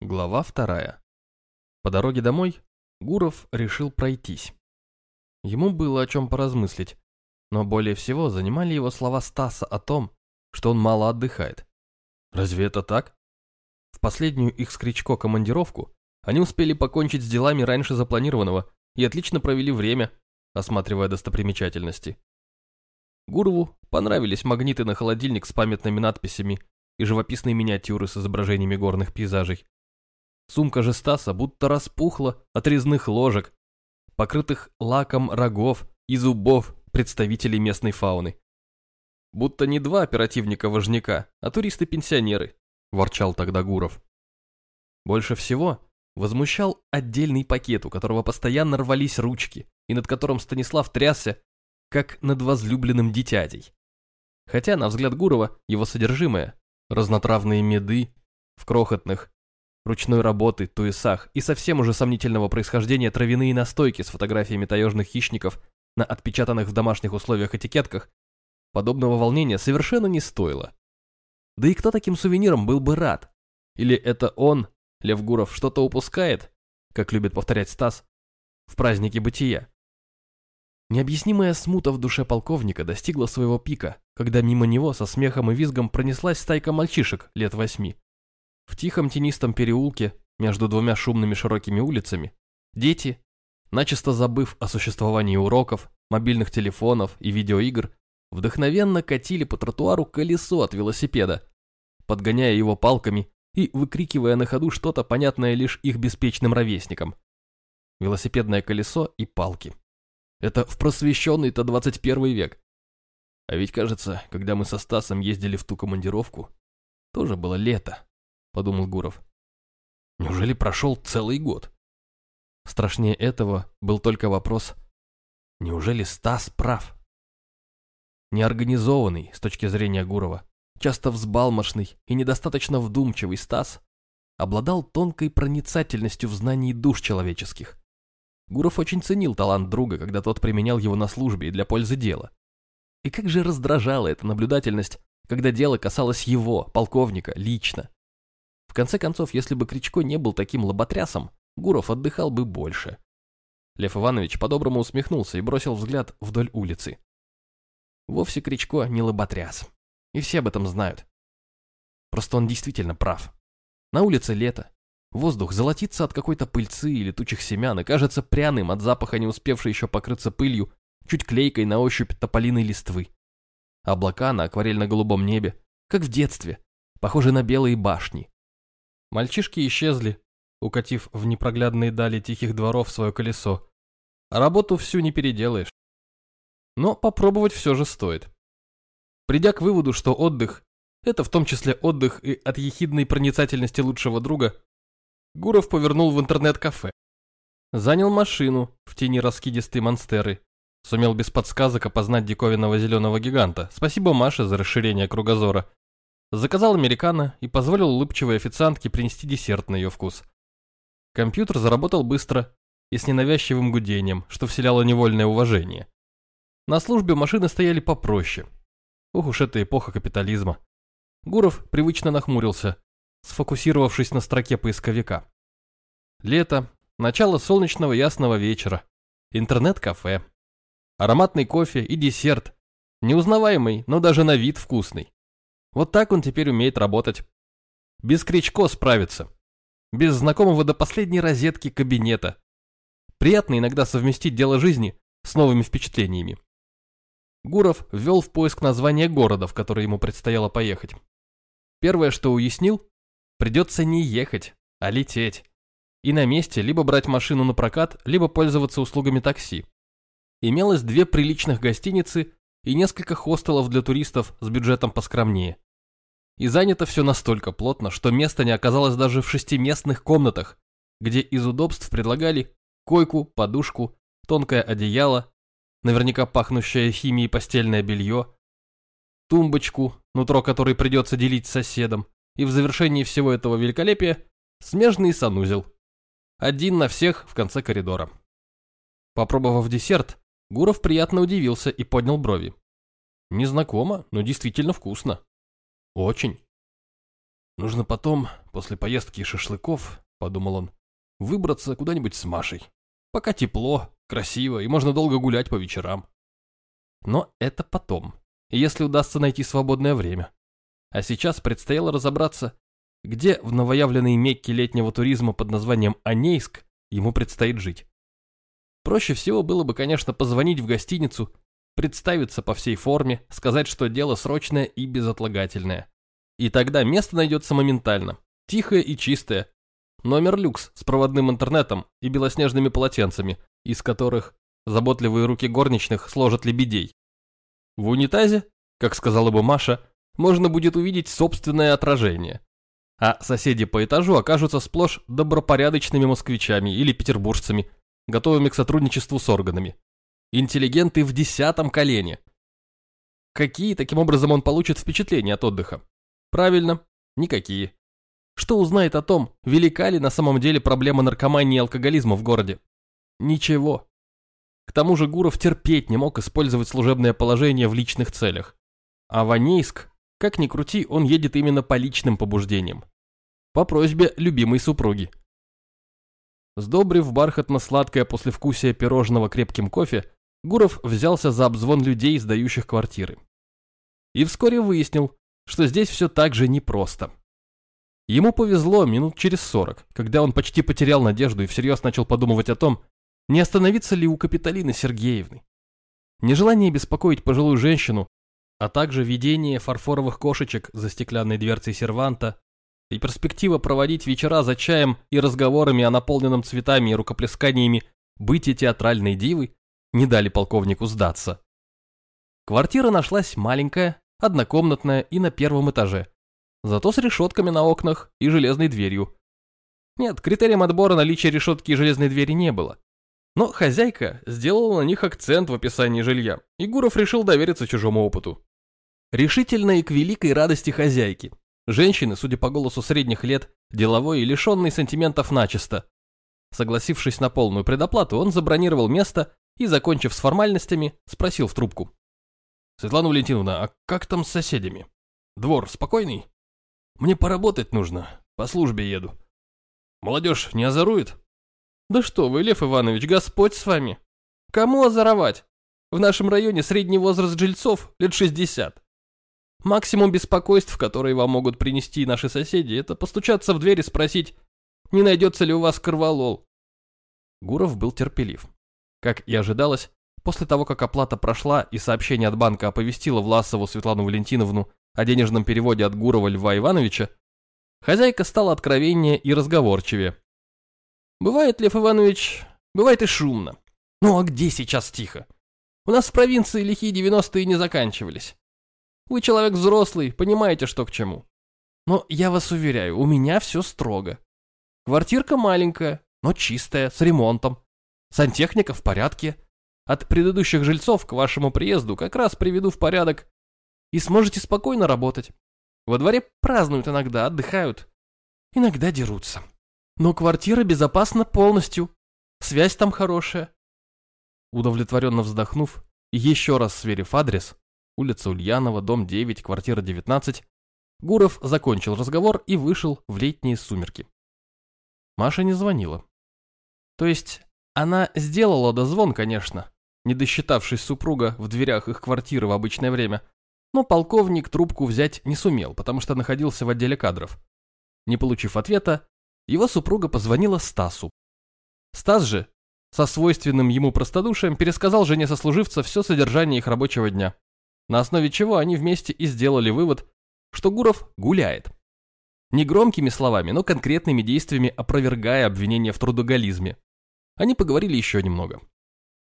Глава вторая. По дороге домой Гуров решил пройтись. Ему было о чем поразмыслить, но более всего занимали его слова Стаса о том, что он мало отдыхает. Разве это так? В последнюю их с Кричко командировку они успели покончить с делами раньше запланированного и отлично провели время, осматривая достопримечательности. Гурову понравились магниты на холодильник с памятными надписями и живописные миниатюры с изображениями горных пейзажей. Сумка же Стаса будто распухла от резных ложек, покрытых лаком рогов и зубов представителей местной фауны. Будто не два оперативника-вожняка, а туристы-пенсионеры, ворчал тогда Гуров. Больше всего возмущал отдельный пакет, у которого постоянно рвались ручки, и над которым Станислав трясся, как над возлюбленным дитятей. Хотя, на взгляд Гурова, его содержимое, разнотравные меды в крохотных, ручной работы, туесах и совсем уже сомнительного происхождения травяные настойки с фотографиями таежных хищников на отпечатанных в домашних условиях этикетках, подобного волнения совершенно не стоило. Да и кто таким сувениром был бы рад? Или это он, Лев Гуров, что-то упускает, как любит повторять Стас, в празднике бытия? Необъяснимая смута в душе полковника достигла своего пика, когда мимо него со смехом и визгом пронеслась стайка мальчишек лет восьми. В тихом тенистом переулке, между двумя шумными широкими улицами, дети, начисто забыв о существовании уроков, мобильных телефонов и видеоигр, вдохновенно катили по тротуару колесо от велосипеда, подгоняя его палками и выкрикивая на ходу что-то понятное лишь их беспечным ровесникам. Велосипедное колесо и палки. Это в просвещенный-то 21 век. А ведь кажется, когда мы со Стасом ездили в ту командировку, тоже было лето подумал Гуров. Неужели прошел целый год? Страшнее этого был только вопрос, неужели Стас прав? Неорганизованный, с точки зрения Гурова, часто взбалмошный и недостаточно вдумчивый Стас обладал тонкой проницательностью в знании душ человеческих. Гуров очень ценил талант друга, когда тот применял его на службе и для пользы дела. И как же раздражала эта наблюдательность, когда дело касалось его, полковника, лично. Конце концов, если бы Кричко не был таким лоботрясом, Гуров отдыхал бы больше. Лев Иванович по-доброму усмехнулся и бросил взгляд вдоль улицы. Вовсе Кричко не лоботряс. И все об этом знают. Просто он действительно прав. На улице лето. Воздух золотится от какой-то пыльцы и летучих семян и кажется пряным от запаха не успевшей еще покрыться пылью, чуть клейкой на ощупь тополиной листвы. Облака на акварельно-голубом небе, как в детстве, похожи на белые башни. Мальчишки исчезли, укатив в непроглядные дали тихих дворов свое колесо. А работу всю не переделаешь. Но попробовать все же стоит. Придя к выводу, что отдых – это в том числе отдых и от ехидной проницательности лучшего друга, Гуров повернул в интернет-кафе. Занял машину в тени раскидистой монстеры. Сумел без подсказок опознать диковинного зеленого гиганта. Спасибо Маше за расширение кругозора. Заказал американо и позволил улыбчивой официантке принести десерт на ее вкус. Компьютер заработал быстро и с ненавязчивым гудением, что вселяло невольное уважение. На службе машины стояли попроще. Ох уж эта эпоха капитализма. Гуров привычно нахмурился, сфокусировавшись на строке поисковика. Лето, начало солнечного ясного вечера, интернет-кафе, ароматный кофе и десерт, неузнаваемый, но даже на вид вкусный. Вот так он теперь умеет работать. Без Кричко справится. Без знакомого до последней розетки кабинета. Приятно иногда совместить дело жизни с новыми впечатлениями. Гуров ввел в поиск название города, в который ему предстояло поехать. Первое, что уяснил, придется не ехать, а лететь. И на месте либо брать машину на прокат, либо пользоваться услугами такси. Имелось две приличных гостиницы и несколько хостелов для туристов с бюджетом поскромнее. И занято все настолько плотно, что места не оказалось даже в шестиместных комнатах, где из удобств предлагали койку, подушку, тонкое одеяло, наверняка пахнущее химией постельное белье, тумбочку, нутро которой придется делить с соседом, и в завершении всего этого великолепия смежный санузел. Один на всех в конце коридора. Попробовав десерт, Гуров приятно удивился и поднял брови. Незнакомо, но действительно вкусно. Очень. Нужно потом, после поездки и шашлыков, подумал он, выбраться куда-нибудь с Машей. Пока тепло, красиво и можно долго гулять по вечерам. Но это потом, если удастся найти свободное время. А сейчас предстояло разобраться, где в новоявленной Мекке летнего туризма под названием Анейск ему предстоит жить. Проще всего было бы, конечно, позвонить в гостиницу, представиться по всей форме, сказать, что дело срочное и безотлагательное. И тогда место найдется моментально, тихое и чистое. Номер люкс с проводным интернетом и белоснежными полотенцами, из которых заботливые руки горничных сложат лебедей. В унитазе, как сказала бы Маша, можно будет увидеть собственное отражение. А соседи по этажу окажутся сплошь добропорядочными москвичами или петербуржцами, готовыми к сотрудничеству с органами. Интеллигенты в десятом колене. Какие, таким образом, он получит впечатления от отдыха? Правильно, никакие. Что узнает о том, велика ли на самом деле проблема наркомании и алкоголизма в городе? Ничего. К тому же Гуров терпеть не мог использовать служебное положение в личных целях. А в Анейск, как ни крути, он едет именно по личным побуждениям. По просьбе любимой супруги. Сдобрив бархатно-сладкое послевкусие пирожного крепким кофе, Гуров взялся за обзвон людей, сдающих квартиры. И вскоре выяснил, что здесь все так же непросто. Ему повезло минут через сорок, когда он почти потерял надежду и всерьез начал подумывать о том, не остановиться ли у Капитолины Сергеевны. Нежелание беспокоить пожилую женщину, а также видение фарфоровых кошечек за стеклянной дверцей серванта и перспектива проводить вечера за чаем и разговорами о наполненном цветами и рукоплесканиями быте театральной дивы не дали полковнику сдаться. Квартира нашлась маленькая, однокомнатная и на первом этаже, зато с решетками на окнах и железной дверью. Нет, критерием отбора наличия решетки и железной двери не было. Но хозяйка сделала на них акцент в описании жилья, и Гуров решил довериться чужому опыту. Решительно и к великой радости хозяйки, Женщины, судя по голосу средних лет, деловой и лишенный сантиментов начисто. Согласившись на полную предоплату, он забронировал место и, закончив с формальностями, спросил в трубку. «Светлана Валентиновна, а как там с соседями? Двор спокойный? Мне поработать нужно, по службе еду. Молодежь не озорует?» «Да что вы, Лев Иванович, Господь с вами! Кому озоровать? В нашем районе средний возраст жильцов лет 60. Максимум беспокойств, которые вам могут принести наши соседи, это постучаться в дверь и спросить, не найдется ли у вас корвалол. Гуров был терпелив. Как и ожидалось, после того, как оплата прошла и сообщение от банка оповестило Власову Светлану Валентиновну о денежном переводе от Гурова Льва Ивановича, хозяйка стала откровеннее и разговорчивее. «Бывает, Лев Иванович, бывает и шумно. Ну а где сейчас тихо? У нас в провинции лихие девяностые не заканчивались. Вы человек взрослый, понимаете, что к чему. Но я вас уверяю, у меня все строго. Квартирка маленькая, но чистая, с ремонтом. Сантехника в порядке. От предыдущих жильцов к вашему приезду как раз приведу в порядок. И сможете спокойно работать. Во дворе празднуют иногда, отдыхают. Иногда дерутся. Но квартира безопасна полностью. Связь там хорошая. Удовлетворенно вздохнув, еще раз сверив адрес, улица Ульянова, дом 9, квартира 19, Гуров закончил разговор и вышел в летние сумерки. Маша не звонила. То есть она сделала дозвон, конечно, не досчитавшись супруга в дверях их квартиры в обычное время, но полковник трубку взять не сумел, потому что находился в отделе кадров. Не получив ответа, его супруга позвонила Стасу. Стас же, со свойственным ему простодушием, пересказал жене сослуживца все содержание их рабочего дня на основе чего они вместе и сделали вывод, что Гуров гуляет. Не громкими словами, но конкретными действиями опровергая обвинения в трудоголизме. Они поговорили еще немного.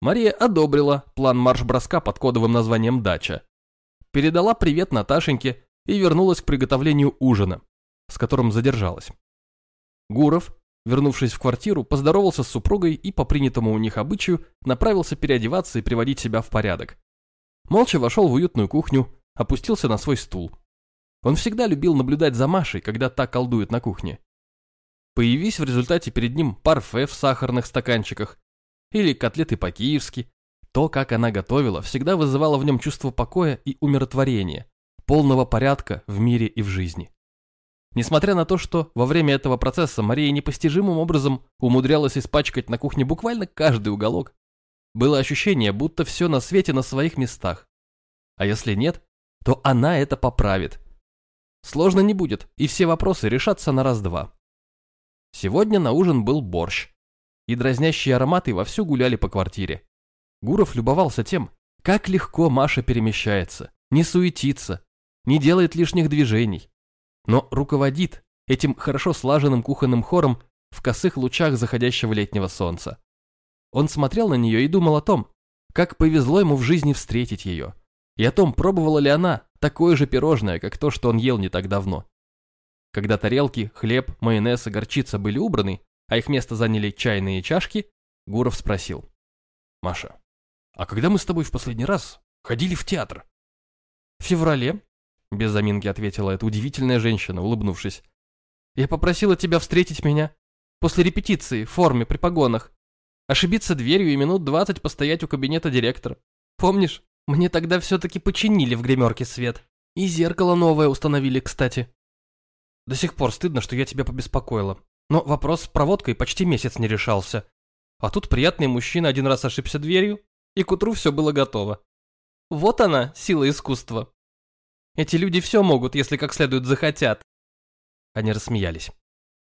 Мария одобрила план марш-броска под кодовым названием «Дача». Передала привет Наташеньке и вернулась к приготовлению ужина, с которым задержалась. Гуров, вернувшись в квартиру, поздоровался с супругой и по принятому у них обычаю направился переодеваться и приводить себя в порядок. Молча вошел в уютную кухню, опустился на свой стул. Он всегда любил наблюдать за Машей, когда та колдует на кухне. Появись в результате перед ним парфе в сахарных стаканчиках или котлеты по-киевски, то, как она готовила, всегда вызывало в нем чувство покоя и умиротворения, полного порядка в мире и в жизни. Несмотря на то, что во время этого процесса Мария непостижимым образом умудрялась испачкать на кухне буквально каждый уголок, было ощущение, будто все на свете на своих местах. А если нет, то она это поправит. Сложно не будет, и все вопросы решатся на раз-два. Сегодня на ужин был борщ, и дразнящие ароматы вовсю гуляли по квартире. Гуров любовался тем, как легко Маша перемещается, не суетится, не делает лишних движений, но руководит этим хорошо слаженным кухонным хором в косых лучах заходящего летнего солнца. Он смотрел на нее и думал о том, как повезло ему в жизни встретить ее, и о том, пробовала ли она такое же пирожное, как то, что он ел не так давно. Когда тарелки, хлеб, майонез и горчица были убраны, а их место заняли чайные чашки, Гуров спросил. «Маша, а когда мы с тобой в последний раз ходили в театр?» «В феврале», без заминки ответила эта удивительная женщина, улыбнувшись. «Я попросила тебя встретить меня. После репетиции, в форме, при погонах. Ошибиться дверью и минут двадцать постоять у кабинета директора. Помнишь, мне тогда все-таки починили в гримерке свет. И зеркало новое установили, кстати. До сих пор стыдно, что я тебя побеспокоила. Но вопрос с проводкой почти месяц не решался. А тут приятный мужчина один раз ошибся дверью, и к утру все было готово. Вот она, сила искусства. Эти люди все могут, если как следует захотят. Они рассмеялись.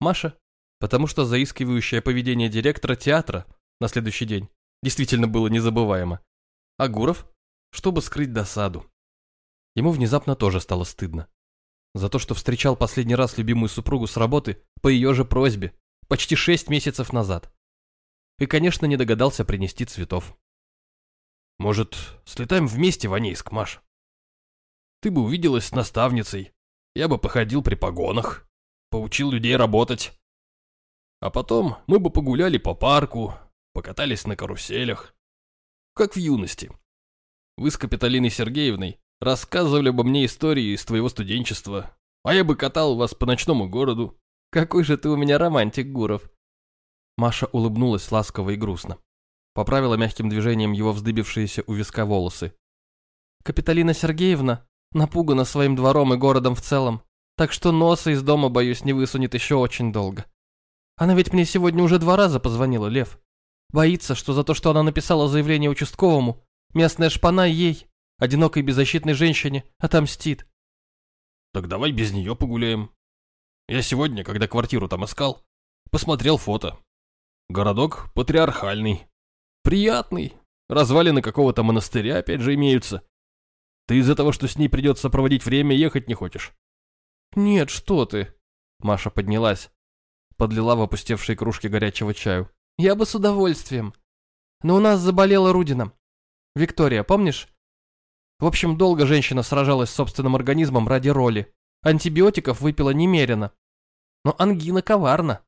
Маша, потому что заискивающее поведение директора театра на следующий день действительно было незабываемо. А Гуров, чтобы скрыть досаду. Ему внезапно тоже стало стыдно. За то, что встречал последний раз любимую супругу с работы по ее же просьбе, почти шесть месяцев назад. И, конечно, не догадался принести цветов. «Может, слетаем вместе в Анейск, Маш?» Ты бы увиделась с наставницей. Я бы походил при погонах, поучил людей работать. А потом мы бы погуляли по парку, покатались на каруселях. Как в юности. Вы с Капитолиной Сергеевной рассказывали бы мне истории из твоего студенчества, а я бы катал вас по ночному городу. Какой же ты у меня романтик, Гуров. Маша улыбнулась ласково и грустно. Поправила мягким движением его вздыбившиеся у виска волосы. Капитолина Сергеевна Напугана своим двором и городом в целом, так что носа из дома, боюсь, не высунет еще очень долго. Она ведь мне сегодня уже два раза позвонила, Лев. Боится, что за то, что она написала заявление участковому, местная шпана ей, одинокой беззащитной женщине, отомстит. Так давай без нее погуляем. Я сегодня, когда квартиру там искал, посмотрел фото. Городок патриархальный. Приятный. Развалины какого-то монастыря опять же имеются. Ты из-за того, что с ней придется проводить время, ехать не хочешь?» «Нет, что ты!» Маша поднялась, подлила в опустевшие кружки горячего чаю. «Я бы с удовольствием. Но у нас заболела Рудина. Виктория, помнишь? В общем, долго женщина сражалась с собственным организмом ради роли. Антибиотиков выпила немерено. Но ангина коварна.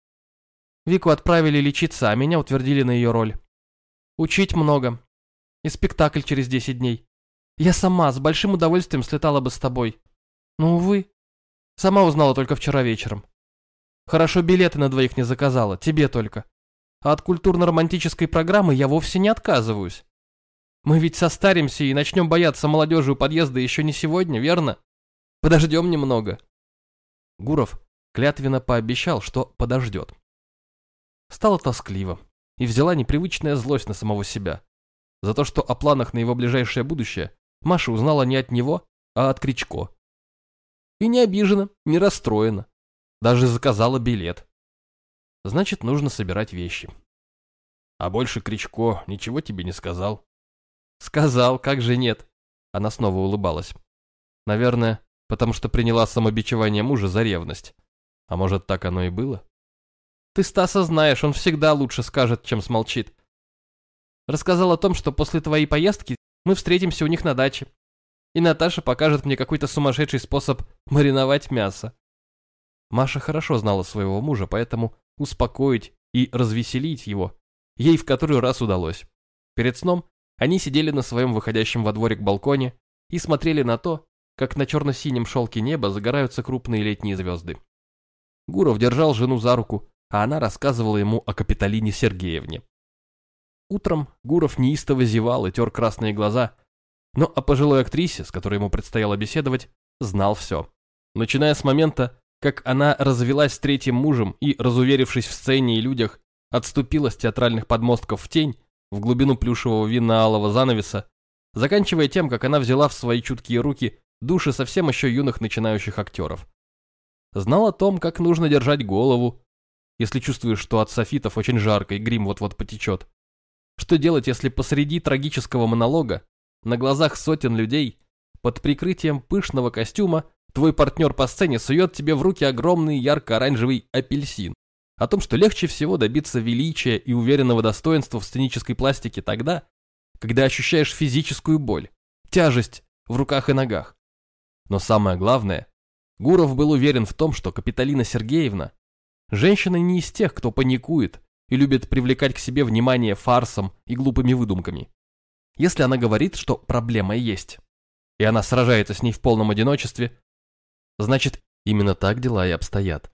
Вику отправили лечиться, а меня утвердили на ее роль. Учить много. И спектакль через 10 дней. Я сама с большим удовольствием слетала бы с тобой. Но, увы, сама узнала только вчера вечером. Хорошо билеты на двоих не заказала, тебе только. А от культурно-романтической программы я вовсе не отказываюсь. Мы ведь состаримся и начнем бояться молодежи у подъезда еще не сегодня, верно? Подождем немного. Гуров клятвенно пообещал, что подождет. Стало тоскливо, и взяла непривычная злость на самого себя. За то, что о планах на его ближайшее будущее Маша узнала не от него, а от Кричко. И не обижена, не расстроена. Даже заказала билет. Значит, нужно собирать вещи. А больше Кричко ничего тебе не сказал? Сказал, как же нет? Она снова улыбалась. Наверное, потому что приняла самобичевание мужа за ревность. А может, так оно и было? Ты Стаса знаешь, он всегда лучше скажет, чем смолчит. Рассказал о том, что после твоей поездки мы встретимся у них на даче. И Наташа покажет мне какой-то сумасшедший способ мариновать мясо. Маша хорошо знала своего мужа, поэтому успокоить и развеселить его ей в который раз удалось. Перед сном они сидели на своем выходящем во дворик балконе и смотрели на то, как на черно-синем шелке неба загораются крупные летние звезды. Гуров держал жену за руку, а она рассказывала ему о Капитолине Сергеевне. Утром Гуров неистово зевал и тер красные глаза, но о пожилой актрисе, с которой ему предстояло беседовать, знал все. Начиная с момента, как она развелась с третьим мужем и, разуверившись в сцене и людях, отступила с театральных подмостков в тень, в глубину плюшевого винно-алого занавеса, заканчивая тем, как она взяла в свои чуткие руки души совсем еще юных начинающих актеров. Знал о том, как нужно держать голову, если чувствуешь, что от софитов очень жарко и грим вот-вот потечет. Что делать, если посреди трагического монолога, на глазах сотен людей, под прикрытием пышного костюма, твой партнер по сцене сует тебе в руки огромный ярко-оранжевый апельсин? О том, что легче всего добиться величия и уверенного достоинства в сценической пластике тогда, когда ощущаешь физическую боль, тяжесть в руках и ногах. Но самое главное, Гуров был уверен в том, что Капиталина Сергеевна женщина не из тех, кто паникует и любит привлекать к себе внимание фарсом и глупыми выдумками. Если она говорит, что проблема есть, и она сражается с ней в полном одиночестве, значит, именно так дела и обстоят.